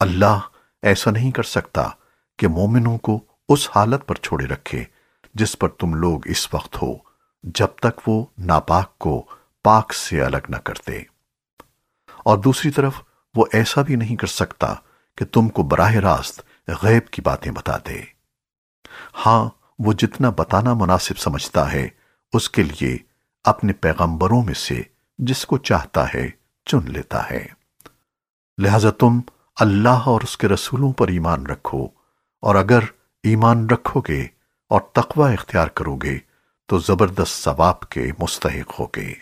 اللہ ایسا نہیں کر سکتا کہ مومنوں کو اس حالت پر چھوڑے رکھے جس پر تم لوگ اس وقت ہو جب تک وہ ناپاک کو پاک سے الگ نہ کرتے۔ اور دوسری طرف وہ ایسا بھی نہیں کر سکتا کہ تم کو براہ راست غیب کی باتیں بتا دے ہاں وہ جتنا بتانا مناسب سمجھتا ہے، اس کے لیے اپنے پیغمبروں میں سے جس کو چاہتا ہے چن لیتا ہے۔ لہذا تم اللہ اور اس کے رسولوں پر ایمان رکھو، اور اگر ایمان رکھو گے اور تقوی اختیار کرو گے، تو زبردست ثواب کے مستحق ہوگے